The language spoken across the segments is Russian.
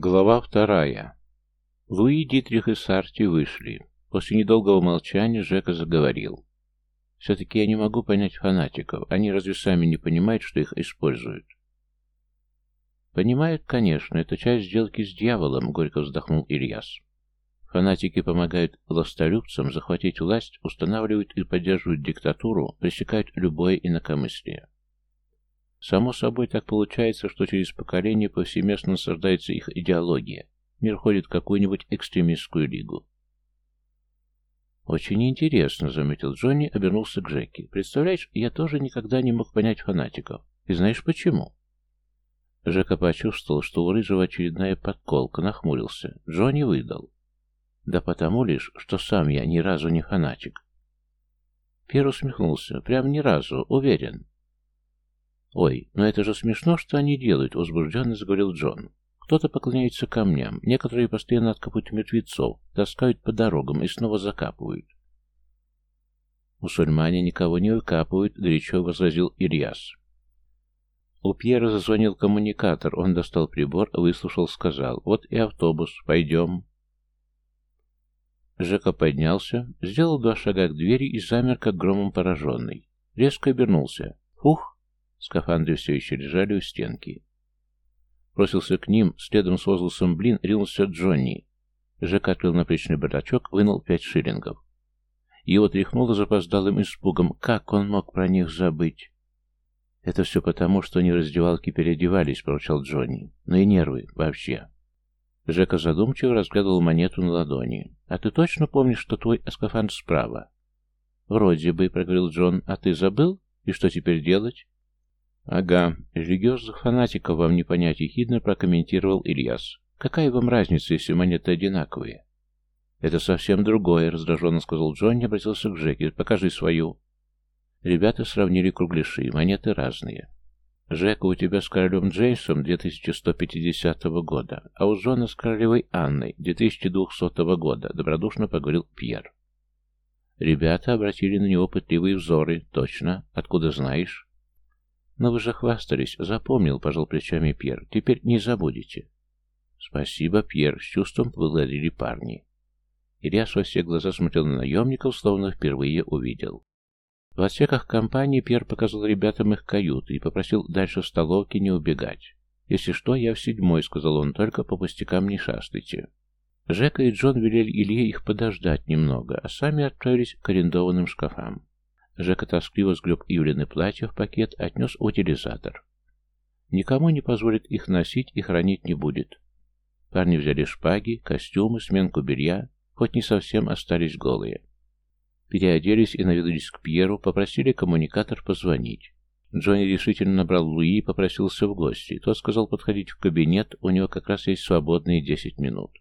Глава вторая. Луи, Дитрих и Сарти вышли. После недолгого молчания Жека заговорил. «Все-таки я не могу понять фанатиков. Они разве сами не понимают, что их используют?» «Понимают, конечно. Это часть сделки с дьяволом», — горько вздохнул Ильяс. «Фанатики помогают властолюбцам захватить власть, устанавливают и поддерживают диктатуру, пресекают любое инакомыслие. Само собой так получается, что через поколение повсеместно насаждается их идеология. Мир ходит в какую-нибудь экстремистскую лигу. «Очень интересно», — заметил Джонни, обернулся к Джеки. «Представляешь, я тоже никогда не мог понять фанатиков. И знаешь почему?» Жека почувствовал, что у Рыжего очередная подколка, нахмурился. Джонни выдал. «Да потому лишь, что сам я ни разу не фанатик». Пьер усмехнулся. «Прям ни разу, уверен». «Ой, но это же смешно, что они делают», — возбужденно заговорил Джон. «Кто-то поклоняется камням, некоторые постоянно откапывают мертвецов, таскают по дорогам и снова закапывают». «Мусульмане никого не выкапывают», — горячо возразил Ильяс. У Пьера зазвонил коммуникатор, он достал прибор, выслушал, сказал, «Вот и автобус, пойдем». Жека поднялся, сделал два шага к двери и замер, как громом пораженный. Резко обернулся. «Фух!» Скафандры все еще лежали у стенки. Бросился к ним, следом с возгласом «Блин!» ринулся Джонни. Жека открыл наплечный бардачок, вынул пять шиллингов. Его тряхнуло запоздалым испугом. Как он мог про них забыть? «Это все потому, что они в раздевалке переодевались», — поручал Джонни. «Ну и нервы вообще». Жека задумчиво разглядывал монету на ладони. «А ты точно помнишь, что твой скафандр справа?» «Вроде бы», — проговорил Джон. «А ты забыл? И что теперь делать?» «Ага, религиозных фанатиков вам не понять», — ехидно прокомментировал Ильяс. «Какая вам разница, если монеты одинаковые?» «Это совсем другое», — раздраженно сказал Джонни, обратился к Джеки. «Покажи свою». Ребята сравнили кругляши, монеты разные. «Жека, у тебя с королем Джейсом 2150 года, а у Джона с королевой Анной 2200 года», — добродушно поговорил Пьер. Ребята обратили на него пытливые взоры. «Точно? Откуда знаешь?» «Но вы же хвастались. Запомнил», — пожал плечами Пьер. «Теперь не забудете». «Спасибо, Пьер», — с чувством поблагодарили парни. Ильяс во все глаза смотрел на наемников, словно впервые увидел. В отсеках компании Пьер показал ребятам их каюты и попросил дальше в столовке не убегать. «Если что, я в седьмой», — сказал он, — «только по пустякам не шастайте». Жека и Джон велели Илье их подождать немного, а сами отправились к арендованным шкафам. Жека тоскливо сгреб Ивлины платье в пакет, отнес утилизатор. Никому не позволит их носить и хранить не будет. Парни взяли шпаги, костюмы, сменку белья, хоть не совсем остались голые. Переоделись и наведались к Пьеру, попросили коммуникатор позвонить. Джонни решительно набрал Луи и попросился в гости. Тот сказал подходить в кабинет, у него как раз есть свободные десять минут.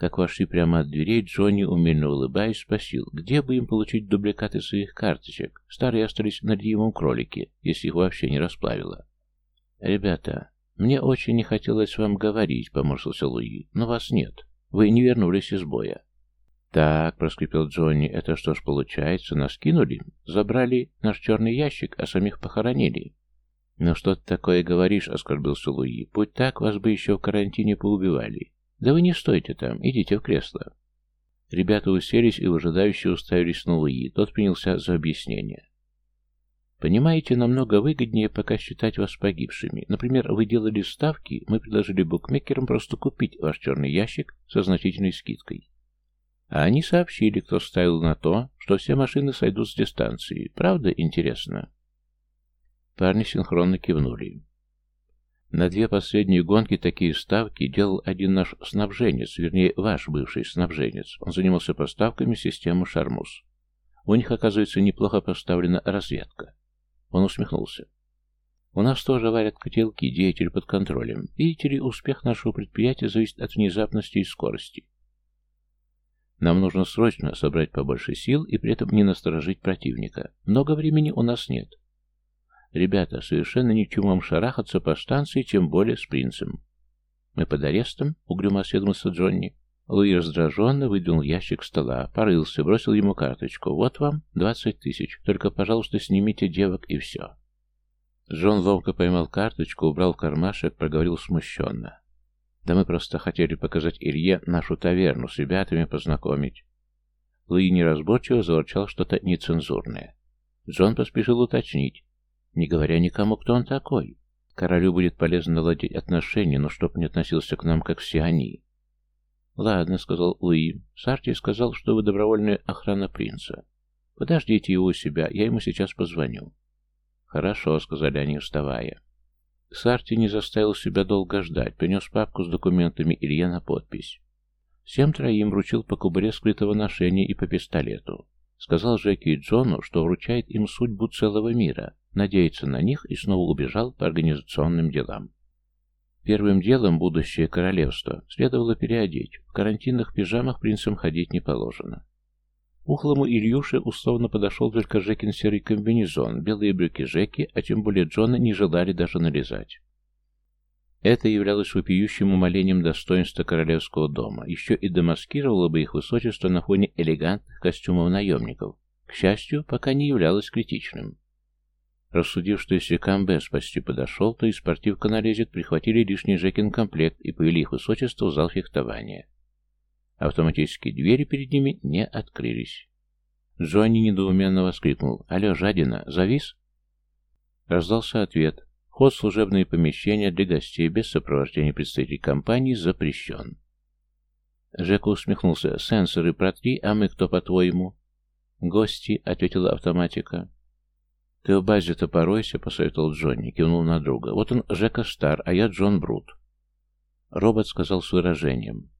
Как вошли прямо от дверей, Джонни, умельно улыбаясь, спросил, где бы им получить дубликаты своих карточек. Старые остались на львином кролике, если их вообще не расплавило. «Ребята, мне очень не хотелось вам говорить», — поморщился Луи, — «но вас нет. Вы не вернулись из боя». «Так», — проскрипел Джонни, — «это что ж получается? Нас кинули? Забрали наш черный ящик, а самих похоронили?» «Ну что ты такое говоришь?» — оскорбился Луи. «Путь так, вас бы еще в карантине поубивали. «Да вы не стойте там, идите в кресло». Ребята уселись и выжидающе уставились на Луи. Тот принялся за объяснение. Понимаете, намного выгоднее пока считать вас погибшими. Например, вы делали ставки, мы предложили букмекерам просто купить ваш черный ящик со значительной скидкой. А они сообщили, кто ставил на то, что все машины сойдут с дистанции. Правда интересно? Парни синхронно кивнули. На две последние гонки такие ставки делал один наш снабженец, вернее, ваш бывший снабженец. Он занимался поставками системы «Шармус». У них, оказывается, неплохо поставлена разведка. Он усмехнулся. У нас тоже варят котелки, деятель под контролем. Видите ли, успех нашего предприятия зависит от внезапности и скорости. Нам нужно срочно собрать побольше сил и при этом не насторожить противника. Много времени у нас нет. Ребята, совершенно ни к чему вам шарахаться по станции, тем более с принцем. Мы под арестом? Угрюмо осведомился Джонни. Луи раздраженно выдвинул ящик стола, порылся, бросил ему карточку. «Вот вам двадцать тысяч. Только, пожалуйста, снимите девок и все». Джон ловко поймал карточку, убрал в кармашек, проговорил смущенно. Да мы просто хотели показать Илье нашу таверну, с ребятами познакомить. Луи неразборчиво заворчал что-то нецензурное. Джон поспешил уточнить, не говоря никому, кто он такой. Королю будет полезно наладить отношения, но чтоб не относился к нам, как все они. «Ладно», — сказал Луи. «Сарти сказал, что вы добровольная охрана принца. Подождите его у себя, я ему сейчас позвоню». «Хорошо», — сказали они, вставая. Сарти не заставил себя долго ждать, принес папку с документами Илья на подпись. Всем троим вручил по кубуре скрытого ношения и по пистолету. Сказал Жеки и Джону, что вручает им судьбу целого мира, надеется на них и снова убежал по организационным делам. Первым делом будущее королевство следовало переодеть. В карантинных пижамах принцам ходить не положено. Ухлому Ильюше условно подошел только Жекин серый комбинезон, белые брюки Жеки, а тем более Джона не желали даже нарезать. Это являлось вопиющим умолением достоинства королевского дома, еще и демаскировало бы их высочество на фоне элегантных костюмов наемников. К счастью, пока не являлось критичным. Рассудив, что если Камбе спасти подошел, то и спортивка налезет, прихватили лишний Жекин комплект и повели их высочество в зал фехтования. Автоматические двери перед ними не открылись. Джонни недоуменно воскликнул. «Алло, жадина, завис?» Раздался ответ. Вход в служебные помещения для гостей без сопровождения представителей компании запрещен. Жека усмехнулся. «Сенсоры протри, а мы кто, по-твоему?» «Гости», — ответила автоматика. «Ты в базе-то поройся», — посоветовал Джонни, кивнул на друга. «Вот он, Жека Стар, а я Джон Брут». Робот сказал с выражением.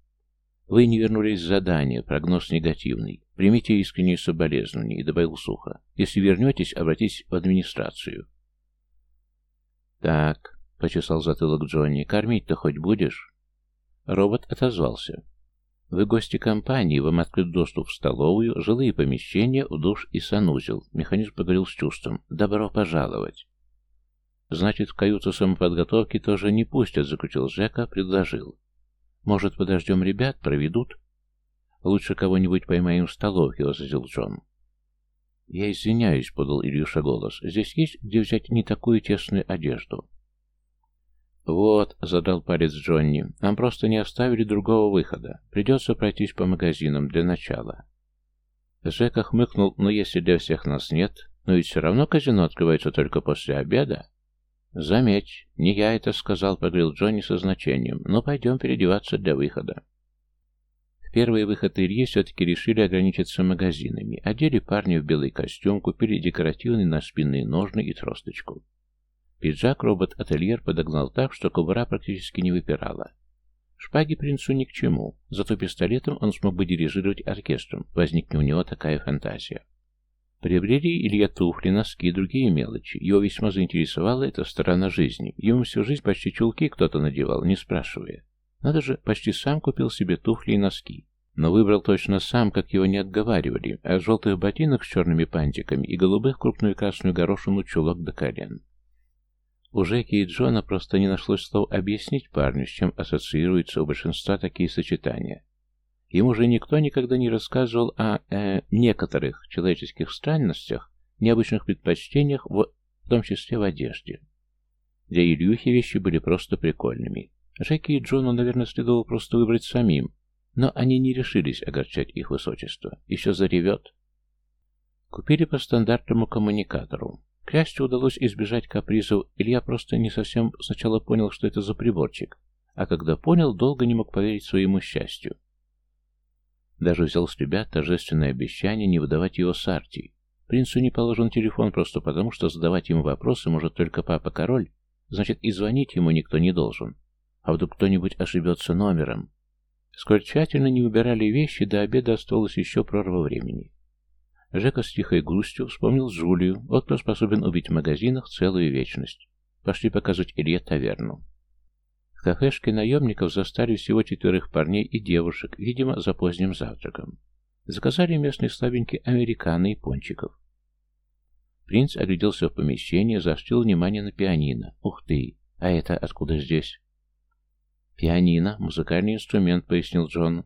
«Вы не вернулись с задания, прогноз негативный. Примите искренние соболезнования», и добавил сухо. «Если вернетесь, обратитесь в администрацию». «Так», — почесал затылок Джонни, — «кормить-то хоть будешь?» Робот отозвался. «Вы гости компании, вам открыт доступ в столовую, жилые помещения, в душ и санузел». Механизм поговорил с чувством. «Добро пожаловать». «Значит, в каюту самоподготовки тоже не пустят», — заключил Жека, предложил. «Может, подождем ребят, проведут?» «Лучше кого-нибудь поймаем в столовке», — возразил Джон. «Я извиняюсь», — подал Ильюша голос. «Здесь есть где взять не такую тесную одежду?» «Вот», — задал палец Джонни, — «нам просто не оставили другого выхода. Придется пройтись по магазинам для начала». Жека хмыкнул, но если для всех нас нет, но ведь все равно казино открывается только после обеда. «Заметь, не я это сказал», — поговорил Джонни со значением, — «но пойдем переодеваться для выхода». Первый выход Ильи все-таки решили ограничиться магазинами. Одели парня в белый костюм, купили декоративные наспинные ножны и тросточку. Пиджак робот-ательер подогнал так, что кобура практически не выпирала. Шпаги принцу ни к чему, зато пистолетом он смог бы дирижировать оркестром, возникне у него такая фантазия. Приобрели Илья туфли, носки и другие мелочи. Его весьма заинтересовала эта сторона жизни. Ему всю жизнь почти чулки кто-то надевал, не спрашивая. Надо же, почти сам купил себе туфли и носки. Но выбрал точно сам, как его не отговаривали, а в желтых ботинок с черными пантиками и голубых крупную красную горошину чулок до колен. У Жеки и Джона просто не нашлось слов объяснить парню, с чем ассоциируются у большинства такие сочетания. Ему же никто никогда не рассказывал о э, некоторых человеческих странностях, необычных предпочтениях, в, в том числе в одежде. Для Ильюхи вещи были просто прикольными. Жеки и Джону, наверное, следовало просто выбрать самим, но они не решились огорчать их высочество. Еще заревет. Купили по стандартному коммуникатору. К счастью, удалось избежать капризов. Илья просто не совсем сначала понял, что это за приборчик, а когда понял, долго не мог поверить своему счастью. Даже взял с ребят торжественное обещание не выдавать его Сарти. Принцу не положен телефон просто потому, что задавать ему вопросы может только папа-король, значит и звонить ему никто не должен. А вдруг кто-нибудь ошибется номером? Сколь тщательно не убирали вещи, до обеда оставалось еще прорва времени. Жека с тихой грустью вспомнил Джулию, вот кто способен убить в магазинах целую вечность. Пошли показывать Илье таверну. В кафешке наемников застали всего четверых парней и девушек, видимо, за поздним завтраком. Заказали местный слабенький американо и пончиков. Принц огляделся в помещение, заострил внимание на пианино. Ух ты! А это откуда здесь? «Пианино, музыкальный инструмент», — пояснил Джон.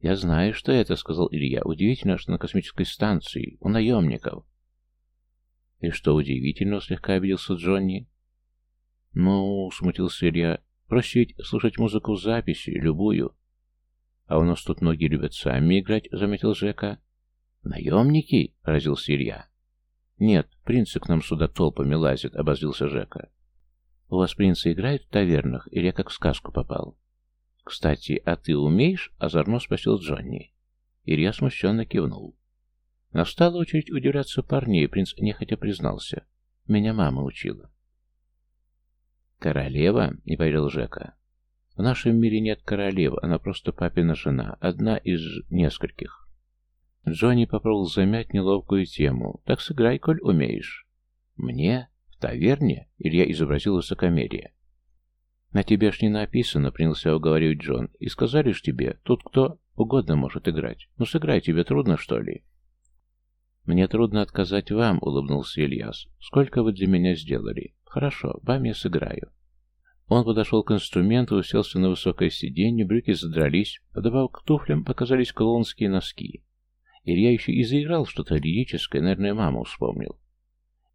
«Я знаю, что это», — сказал Илья. «Удивительно, что на космической станции, у наемников». «И что удивительно?» — слегка обиделся Джонни. «Ну», — смутился Илья, — Проще ведь слушать музыку в записи, любую. А у нас тут многие любят сами играть, заметил Жека. Наемники? Поразился Илья. Нет, принцы к нам сюда толпами лазят, обозлился Жека. У вас принцы играют в тавернах, или я как в сказку попал? Кстати, а ты умеешь? Озорно спросил Джонни. Илья смущенно кивнул. Настала очередь удивляться парней, принц нехотя признался. Меня мама учила. «Королева?» — не поверил Жека. «В нашем мире нет королевы, она просто папина жена, одна из нескольких». Джонни попробовал замять неловкую тему. «Так сыграй, коль умеешь». «Мне? Таверне?» — Илья изобразил высокомерие. «На тебе ж не написано», — принялся уговаривать Джон. «И сказали ж тебе, тут кто угодно может играть. Ну сыграй, тебе трудно, что ли?» «Мне трудно отказать вам», — улыбнулся Ильяс. «Сколько вы для меня сделали? Хорошо, вам я сыграю». Он подошел к инструменту, уселся на высокое сиденье, брюки задрались, подобав к туфлям показались клоунские носки. Илья еще и заиграл что-то лирическое, наверное, маму вспомнил.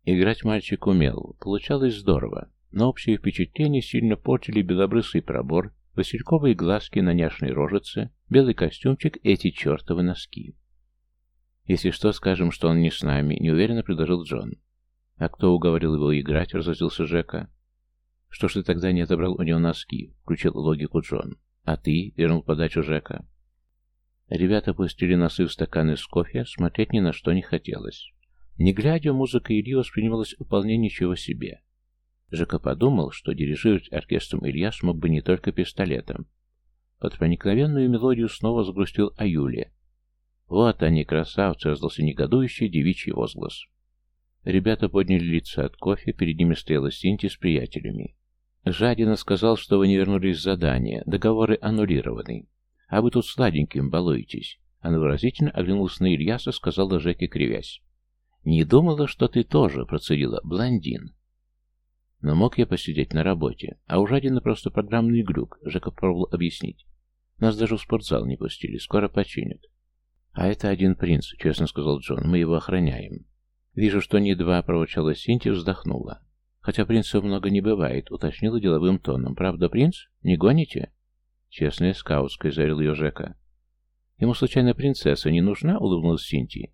Играть мальчик умел, получалось здорово, но общее впечатление сильно портили белобрысый пробор, васильковые глазки на няшной рожице, белый костюмчик и эти чертовы носки. «Если что, скажем, что он не с нами», — неуверенно предложил Джон. «А кто уговорил его играть?» — разозлился Жека. «Что ж ты тогда не отобрал у него носки?» — включил логику Джон. «А ты?» — вернул подачу Жека. Ребята пустили носы в стаканы с кофе, смотреть ни на что не хотелось. Не глядя, музыка Ильи воспринималась вполне ничего себе. Жека подумал, что дирижировать оркестром Илья смог бы не только пистолетом. Под проникновенную мелодию снова загрустил о Юле, «Вот они, красавцы!» — раздался негодующий девичий возглас. Ребята подняли лица от кофе, перед ними стояла Синти с приятелями. «Жадина сказал, что вы не вернулись с задания, договоры аннулированы. А вы тут сладеньким балуетесь». Она выразительно оглянулась на Ильяса, сказала Жеке, кривясь. «Не думала, что ты тоже процедила, блондин». Но мог я посидеть на работе, а у Жадина просто программный глюк, Жека пробовал объяснить. Нас даже в спортзал не пустили, скоро починят. «А это один принц», — честно сказал Джон. «Мы его охраняем». «Вижу, что не два», — проворчала Синтия, вздохнула. «Хотя принцев много не бывает», — уточнила деловым тоном. «Правда, принц? Не гоните?» «Честная скаутская», — заверил ее Жека. «Ему, случайно, принцесса не нужна?» — улыбнулась Синтия.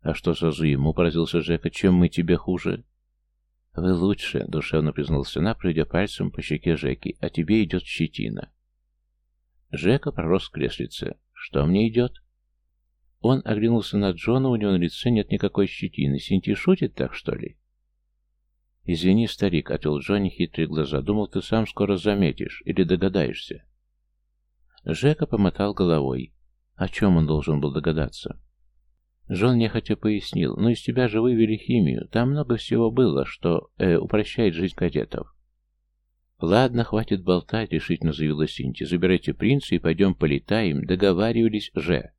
«А что сразу ему?» — поразился Жека. «Чем мы тебе хуже?» «Вы лучше», — душевно признался она, пройдя пальцем по щеке Жеки, — «а тебе идет щетина». Жека пророс в креслице. «Что мне идет?» Он оглянулся на Джона, у него на лице нет никакой щетины. Синти шутит так, что ли? «Извини, старик», — отвел Джонни хитрые глаза. «Думал, ты сам скоро заметишь или догадаешься». Жека помотал головой. О чем он должен был догадаться? Джон нехотя пояснил. «Ну, из тебя же вывели химию. Там много всего было, что э, упрощает жизнь кадетов». «Ладно, хватит болтать», — решительно заявила Синти. «Забирайте принца и пойдем полетаем. Договаривались же».